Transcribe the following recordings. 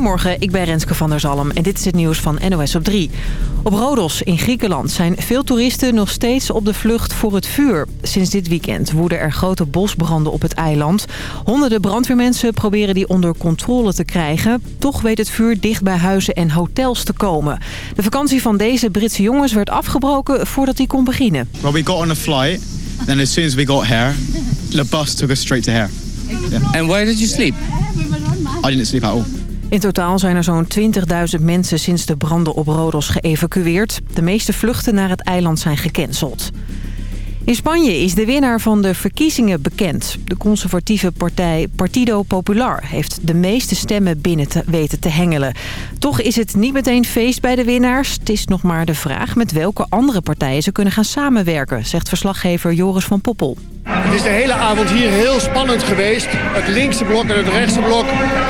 Goedemorgen, ik ben Renske van der Zalm en dit is het nieuws van NOS op 3. Op Rodos in Griekenland zijn veel toeristen nog steeds op de vlucht voor het vuur. Sinds dit weekend woeden er grote bosbranden op het eiland. Honderden brandweermensen proberen die onder controle te krijgen. Toch weet het vuur dicht bij huizen en hotels te komen. De vakantie van deze Britse jongens werd afgebroken voordat hij kon beginnen. Well, we got on a flight, then as soon as we got here, the bus took us straight to here. And where did you sleep? I didn't sleep at all. In totaal zijn er zo'n 20.000 mensen sinds de branden op Rodos geëvacueerd. De meeste vluchten naar het eiland zijn gecanceld. In Spanje is de winnaar van de verkiezingen bekend. De conservatieve partij Partido Popular heeft de meeste stemmen binnen te weten te hengelen. Toch is het niet meteen feest bij de winnaars. Het is nog maar de vraag met welke andere partijen ze kunnen gaan samenwerken... zegt verslaggever Joris van Poppel. Het is de hele avond hier heel spannend geweest. Het linkse blok en het rechtse blok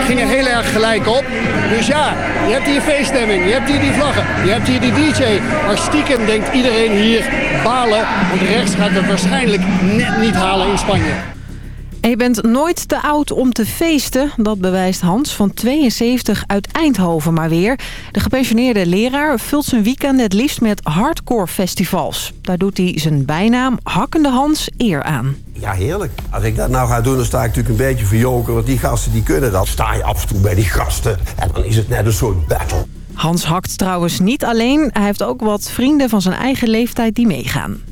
gingen heel erg gelijk op. Dus ja, je hebt hier feeststemming, je hebt hier die vlaggen, je hebt hier die DJ. Maar stiekem denkt iedereen hier balen, want rechts gaat het waarschijnlijk net niet halen in Spanje. Je bent nooit te oud om te feesten. Dat bewijst Hans van 72 uit Eindhoven maar weer. De gepensioneerde leraar vult zijn weekend het liefst met hardcore festivals. Daar doet hij zijn bijnaam Hakkende Hans eer aan. Ja, heerlijk. Als ik dat nou ga doen, dan sta ik natuurlijk een beetje verjoken. Want die gasten die kunnen dat. Sta je af en toe bij die gasten. En dan is het net een soort battle. Hans hakt trouwens niet alleen. Hij heeft ook wat vrienden van zijn eigen leeftijd die meegaan.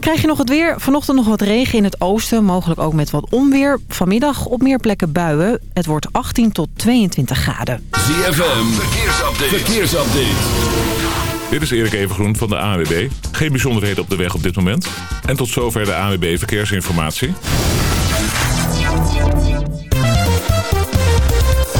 Krijg je nog het weer? Vanochtend nog wat regen in het oosten, mogelijk ook met wat onweer. Vanmiddag op meer plekken buien. Het wordt 18 tot 22 graden. ZFM, verkeersupdate. verkeersupdate. Dit is Erik Evengroen van de ANWB. Geen bijzonderheden op de weg op dit moment. En tot zover de ANWB Verkeersinformatie.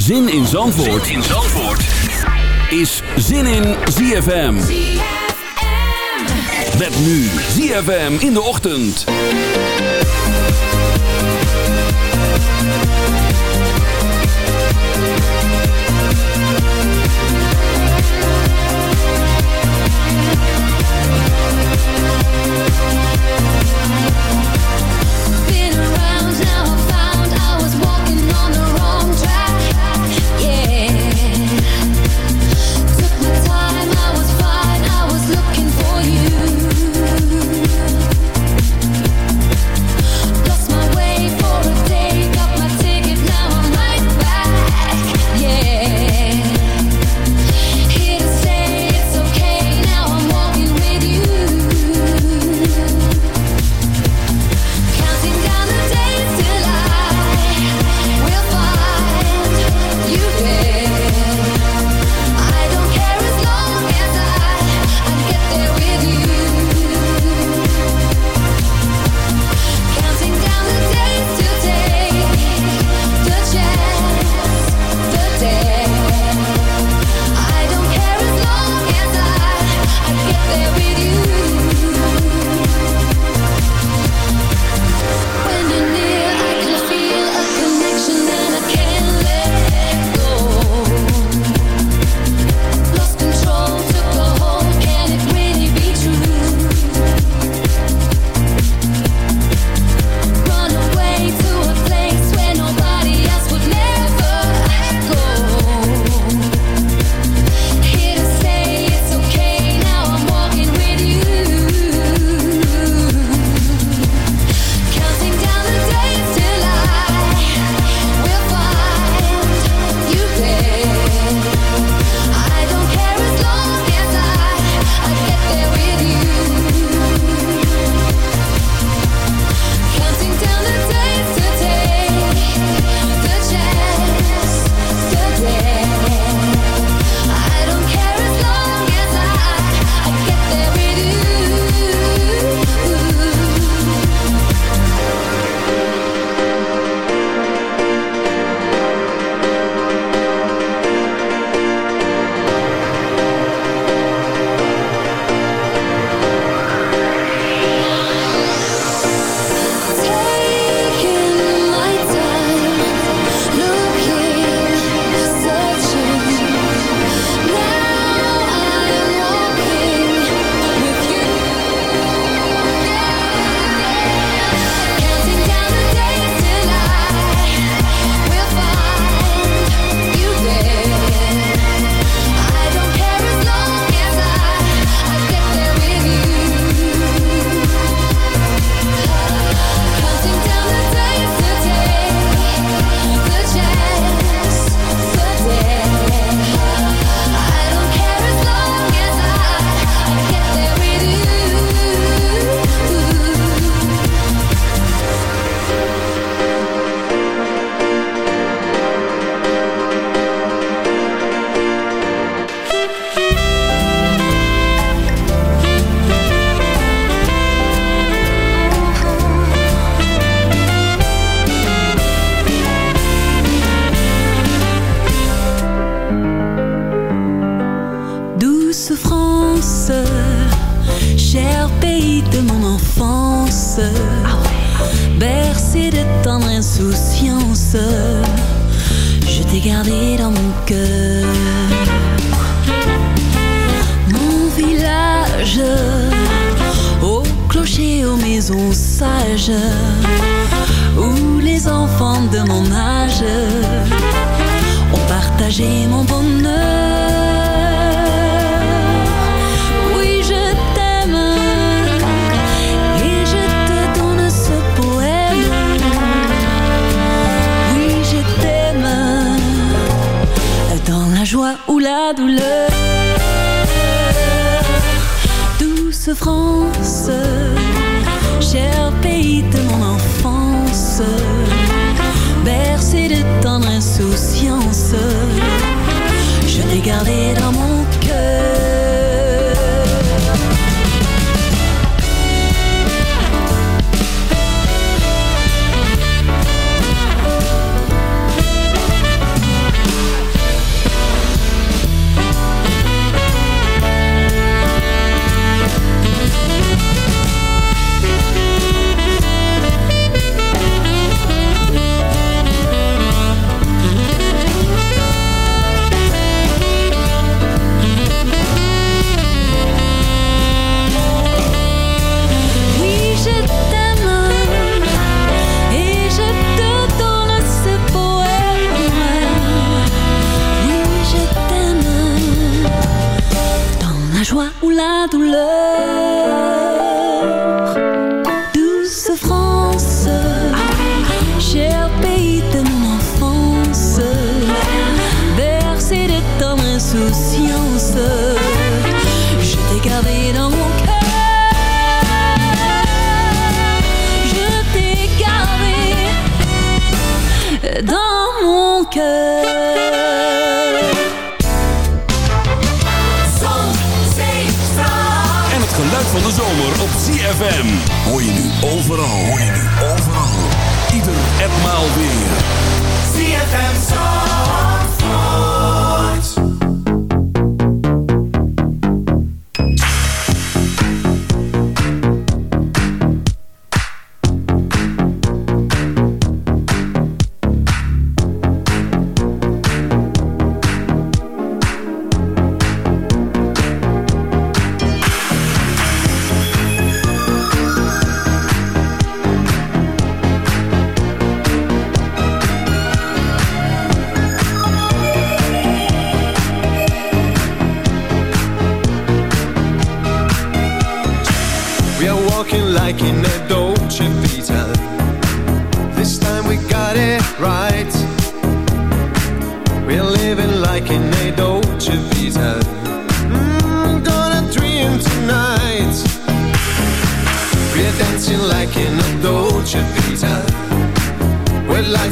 Zin in Zandvoort, zin in Zandvoort. is Zin in ZFM. Met nu ZFM in de ochtend.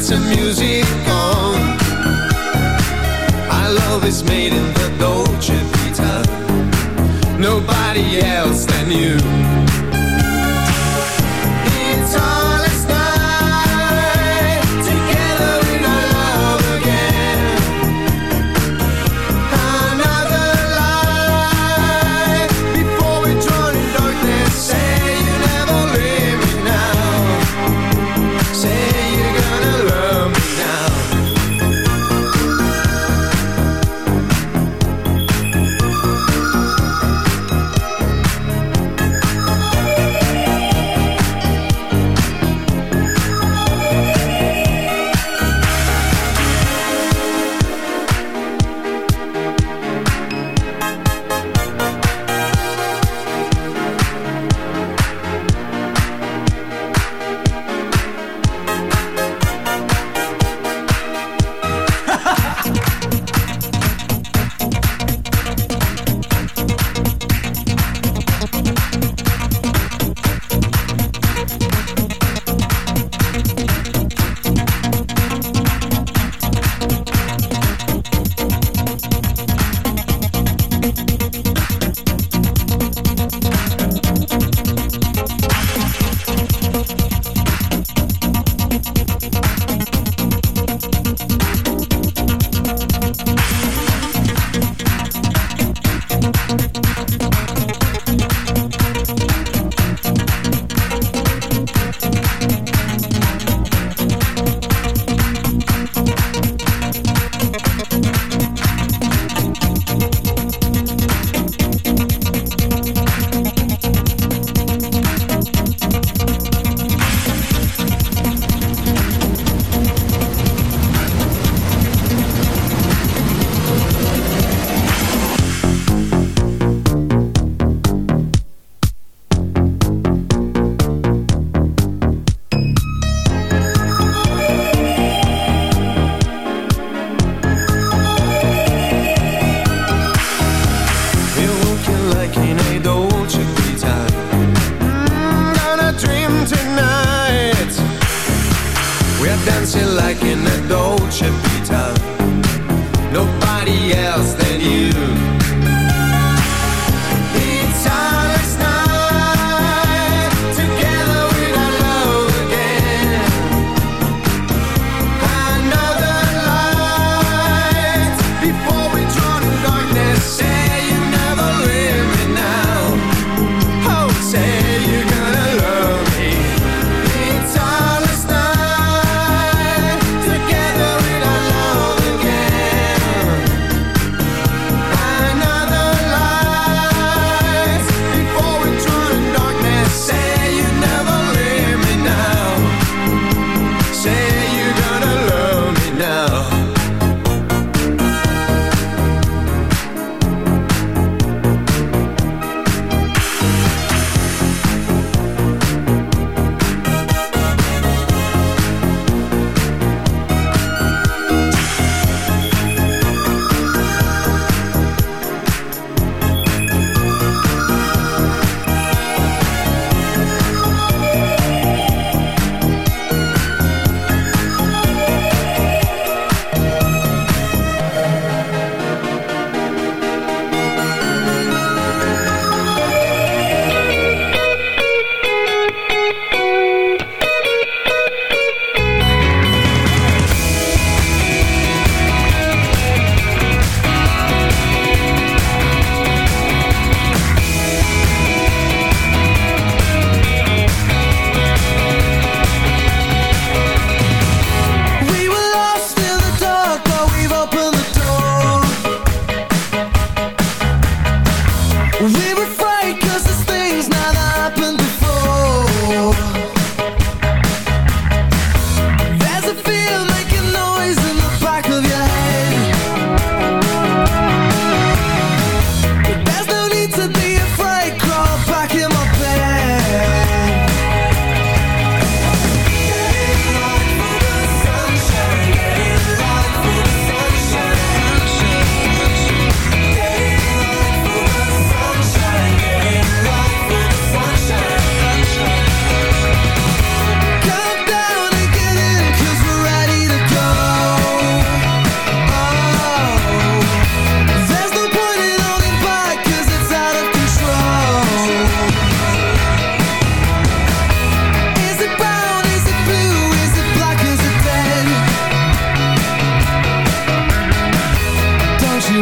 some music on. Our love is made in the Dolce Vita. Nobody else than you. It's all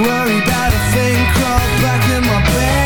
worry about a thing. Crawl back in my bed.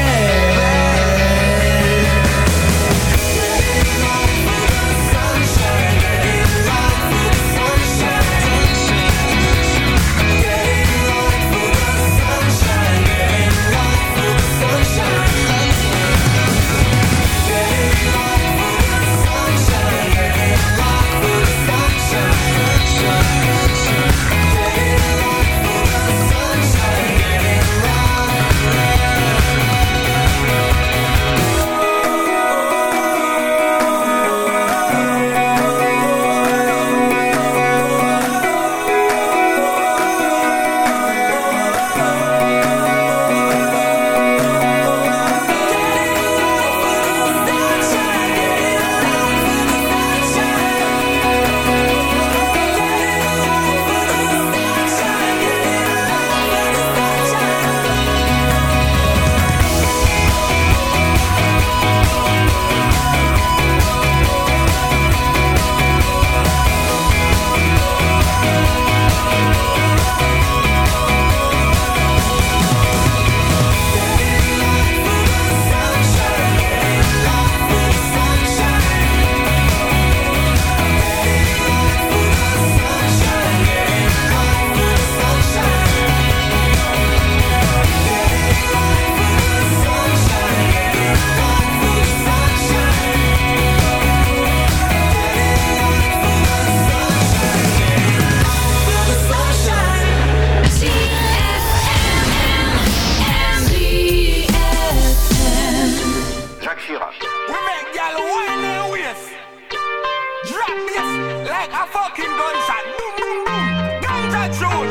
like a fucking gunshot.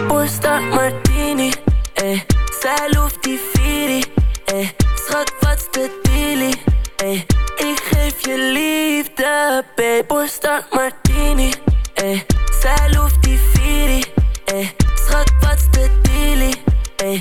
Boom, martini, eh. Zij loeft die Firi, eh. Schat, wat's de dealie, eh. Ik geef je liefde, babe. Posta martini, eh. Zij loeft die Firi, eh. Schat, wat's de dealie, eh.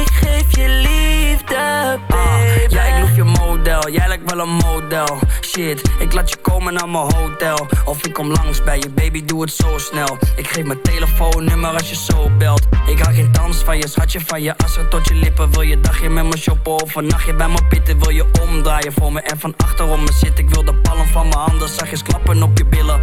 Ik geef je liefde, ah, babe. Ah, ja, je model. Jij lijkt wel een model. Shit, ik laat je komen naar mijn hotel. Of ik kom langs bij je, baby, doe het zo snel. Ik geef mijn telefoonnummer als je zo belt. Ik hou geen dans van je, schatje van je assen tot je lippen. Wil je dagje met me shoppen of een nachtje bij me pitten? Wil je omdraaien voor me en van achterom me zitten? Ik wil de palm van mijn handen zachtjes klappen op je billen.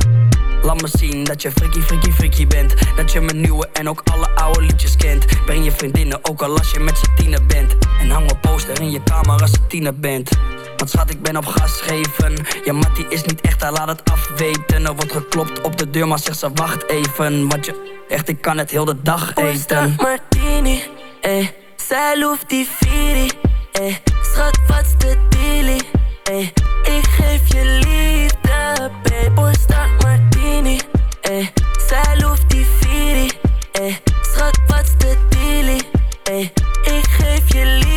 Laat me zien dat je freaky, freaky, freaky bent. Dat je mijn nieuwe en ook alle oude liedjes kent. Breng je vriendinnen ook al als je met z'n bent. En hang een poster in je kamer als je tiener bent. Want schat, ik ben op gas geven. Ja, Mattie is niet echt, hij laat het afweten. Er wordt geklopt op de deur, maar zegt ze wacht even. Want je, echt, ik kan het heel de dag eten. martini, eh. Zij loeft die Firi, eh. Schat, wat's de dealie, eh. Ik geef je liefde, babe. Start martini, eh. Zij loeft die Firi, eh. Schat, wat's de dealie, eh. Ik geef je liefde,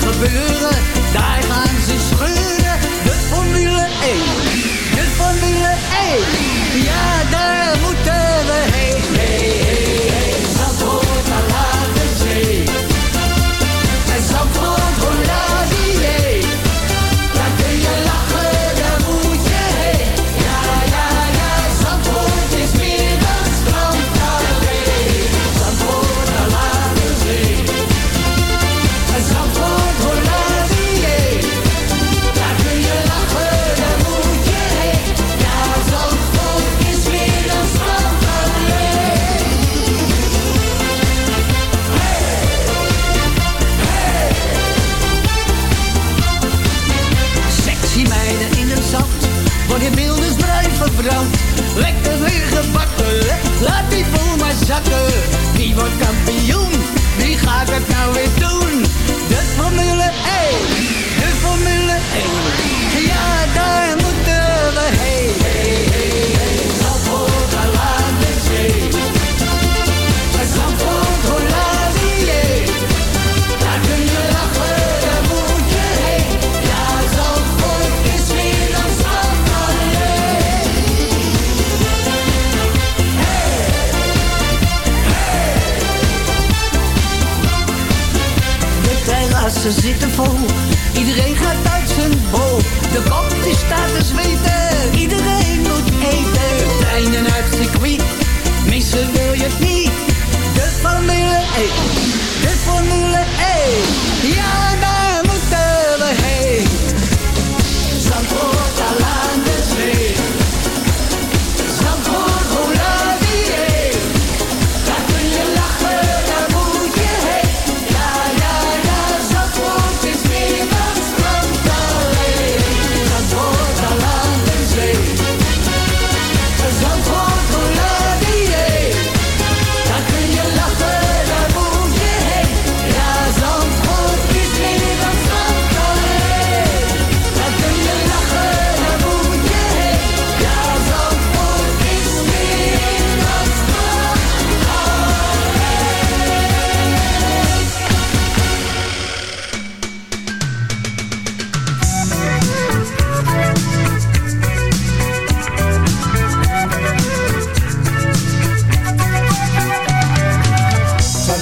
gebeuren.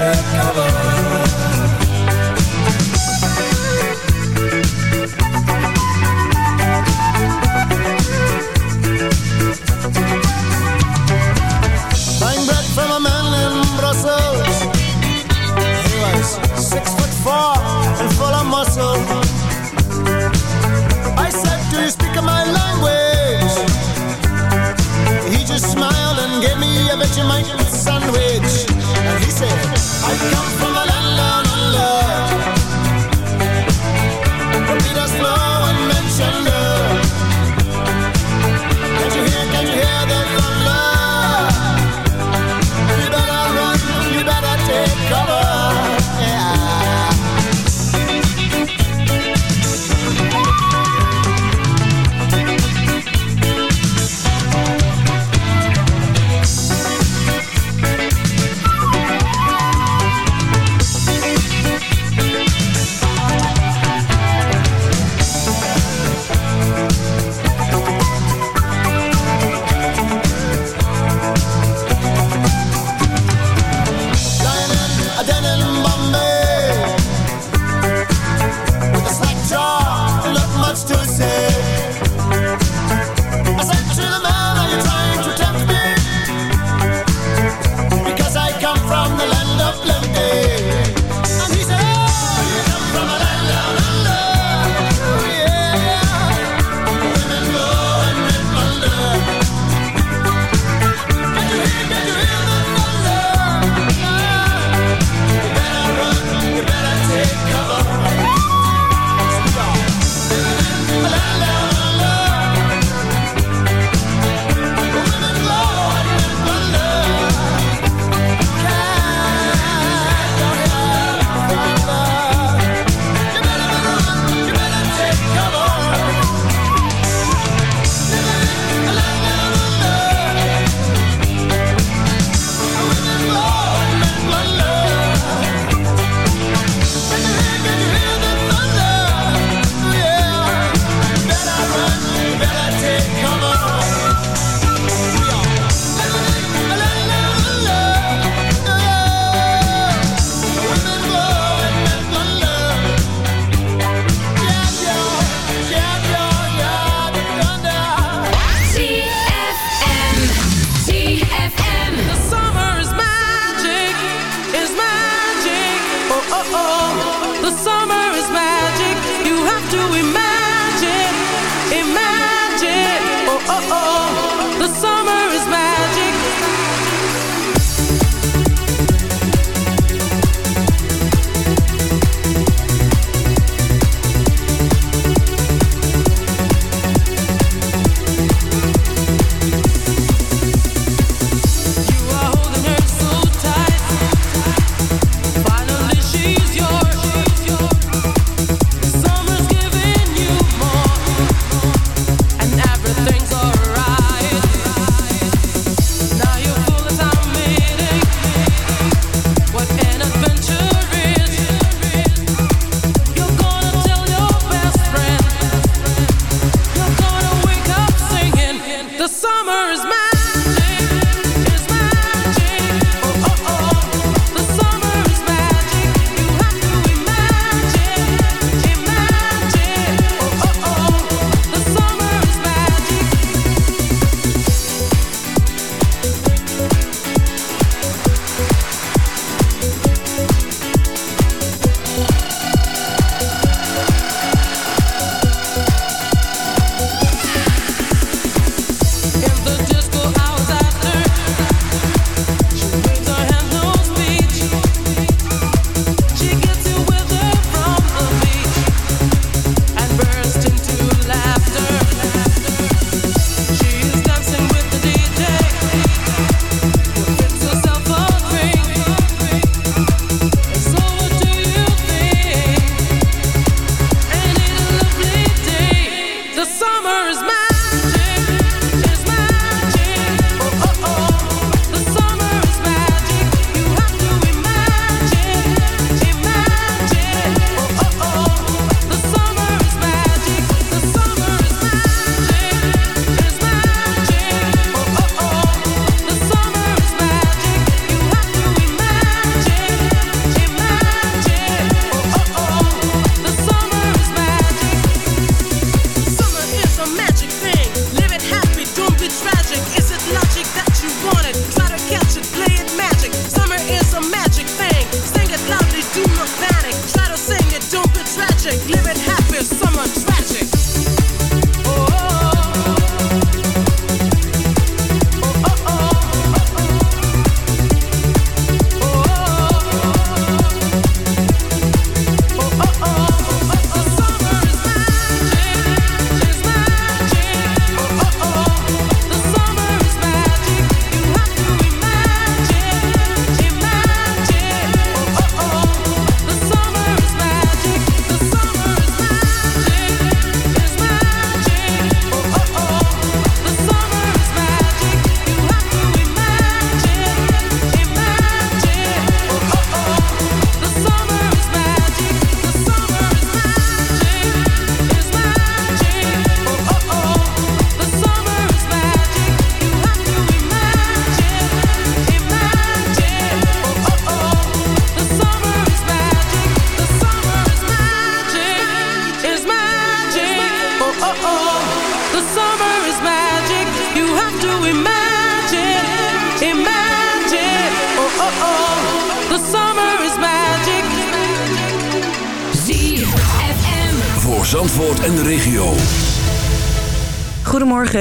take cover.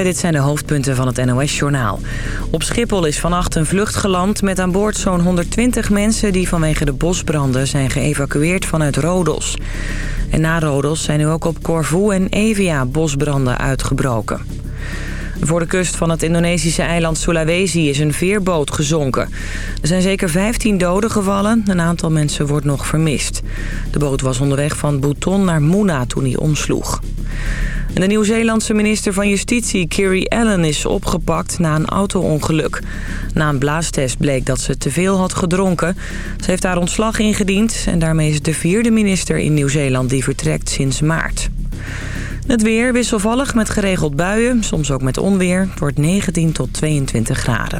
Dit zijn de hoofdpunten van het NOS-journaal. Op Schiphol is vannacht een vlucht geland met aan boord zo'n 120 mensen... die vanwege de bosbranden zijn geëvacueerd vanuit Rodos. En na Rodos zijn nu ook op Corfu en Evia bosbranden uitgebroken. Voor de kust van het Indonesische eiland Sulawesi is een veerboot gezonken. Er zijn zeker 15 doden gevallen. Een aantal mensen wordt nog vermist. De boot was onderweg van Buton naar Muna toen hij omsloeg. De Nieuw-Zeelandse minister van Justitie, Kiri Allen, is opgepakt na een auto-ongeluk. Na een blaastest bleek dat ze te veel had gedronken. Ze heeft haar ontslag ingediend en daarmee is de vierde minister in Nieuw-Zeeland die vertrekt sinds maart. Het weer wisselvallig met geregeld buien, soms ook met onweer. Het wordt 19 tot 22 graden.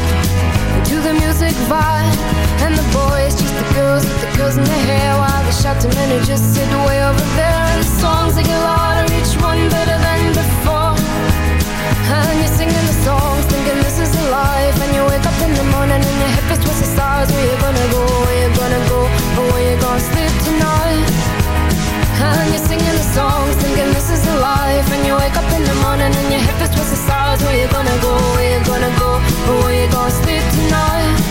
big vibe. And the boys, just the girls with the girls in their hair While the shot men just sit way over there. And the songs they get louder, each one better than before. And you're singing the songs, thinking this is a life. And you wake up in the morning and your hip is twisted stars. Where you gonna go, where you gonna go, or where you gonna sleep tonight? And you're singing the songs, thinking this is a life. And you wake up in the morning and your hip is twisted stars. Where you gonna go, where you gonna go, or where you gonna sleep tonight?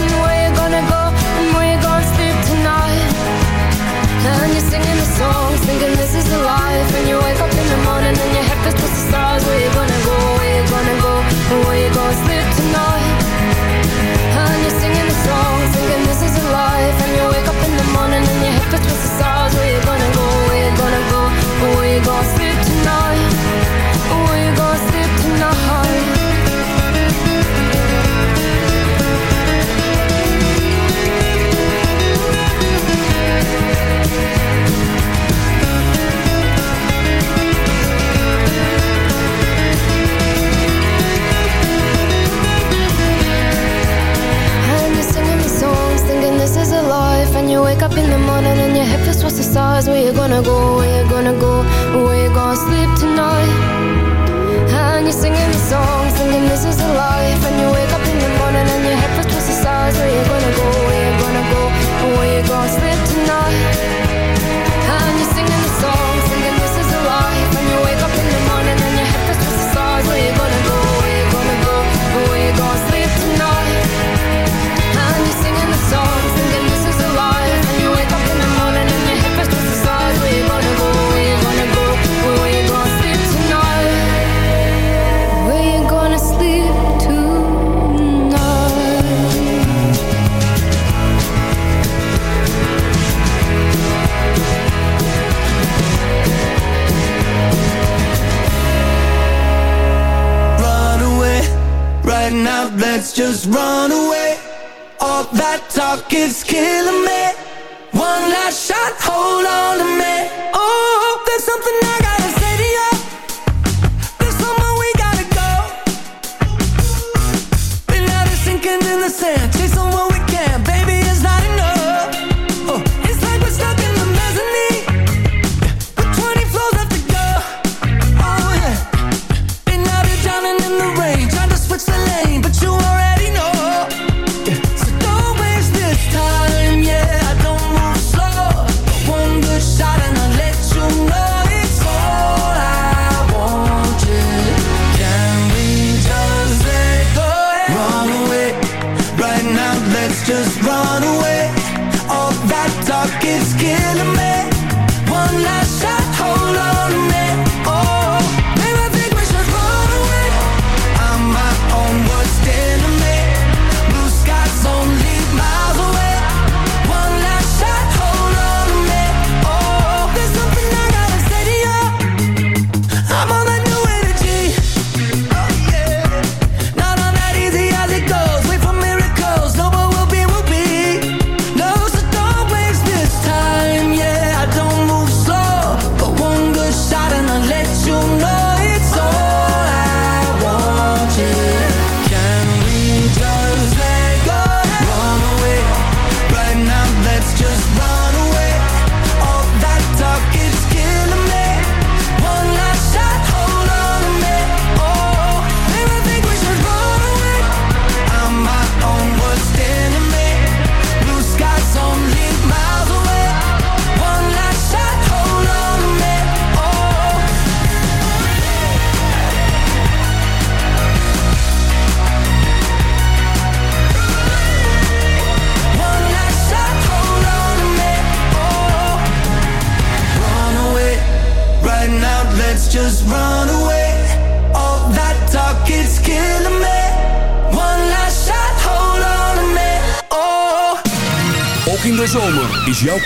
this is life And you wake up in the morning and your head feels of stars Where you gonna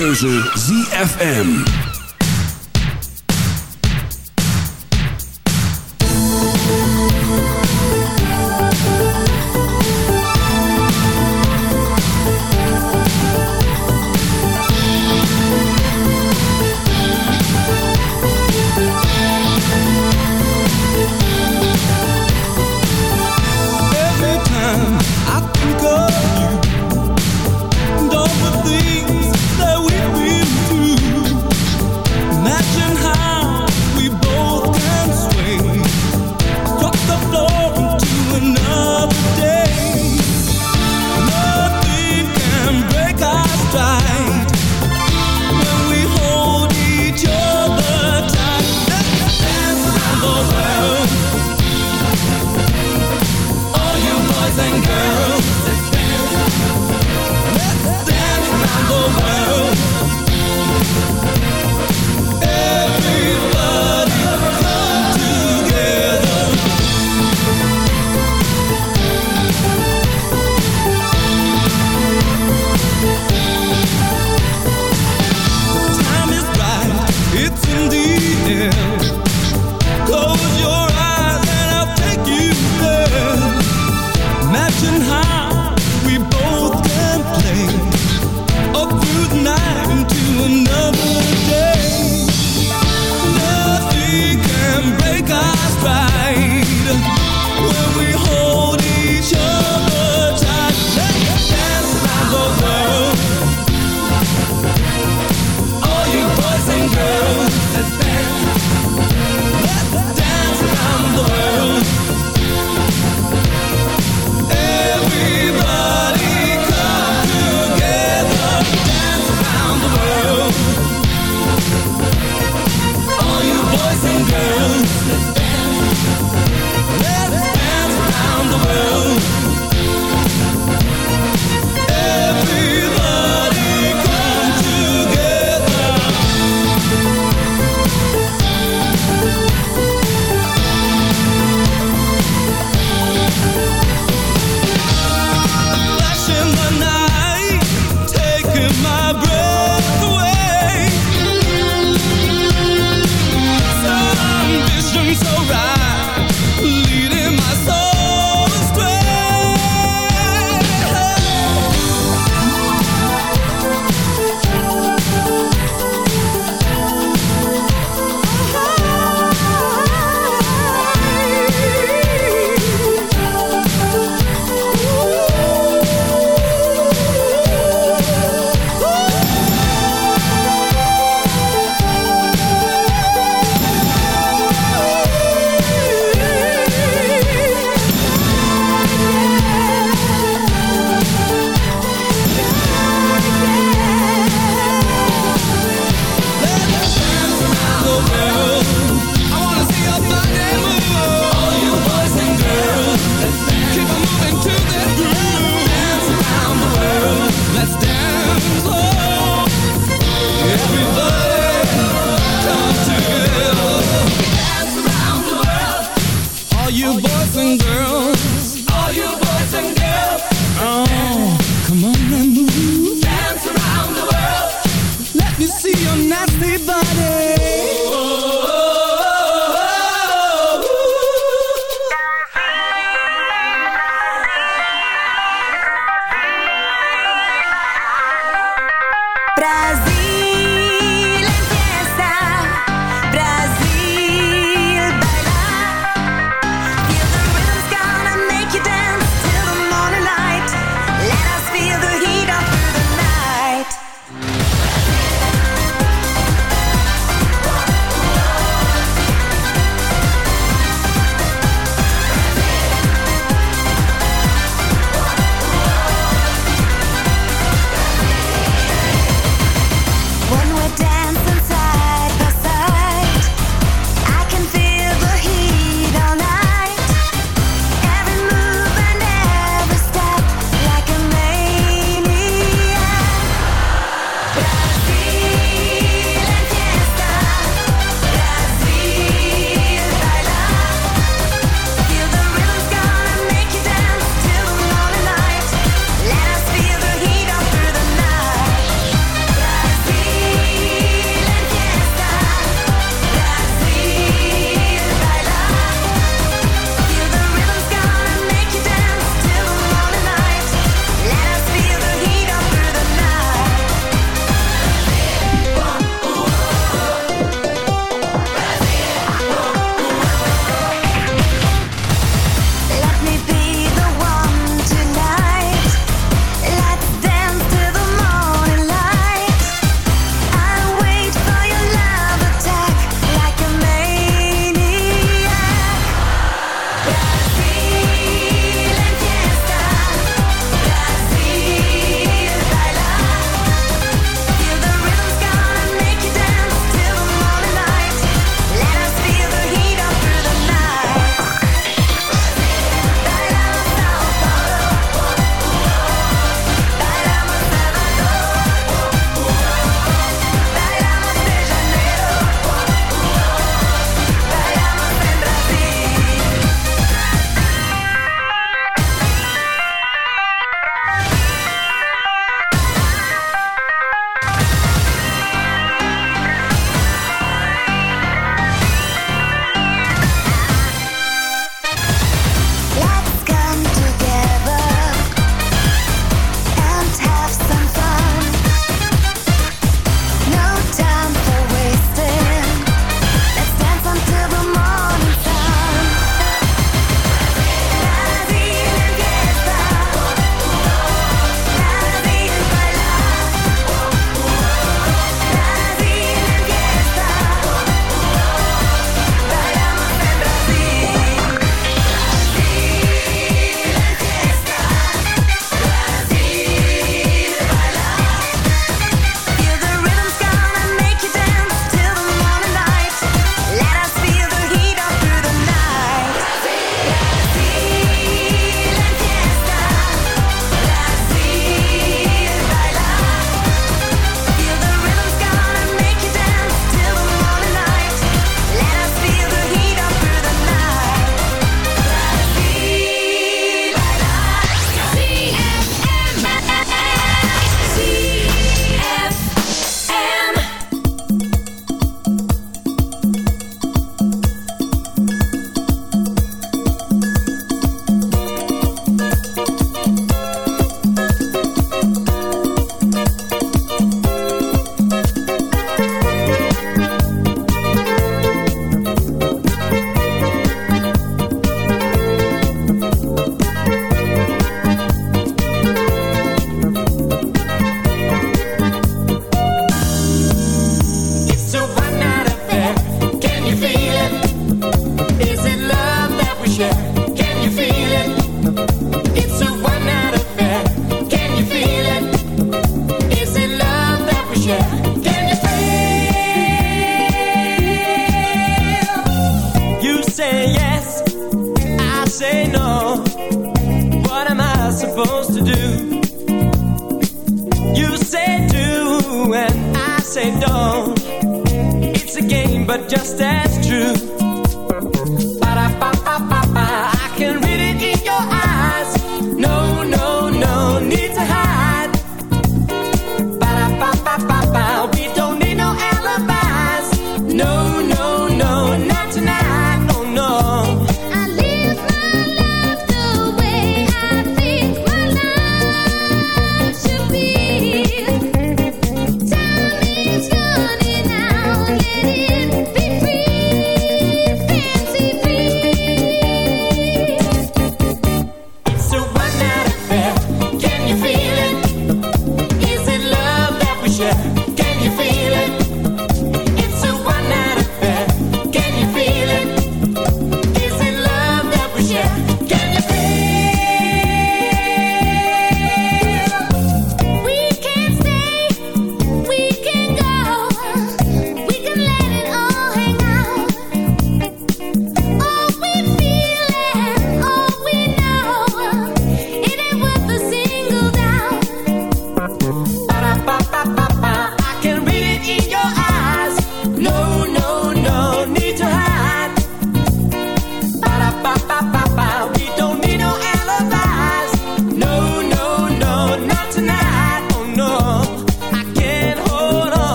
keuze ZFM.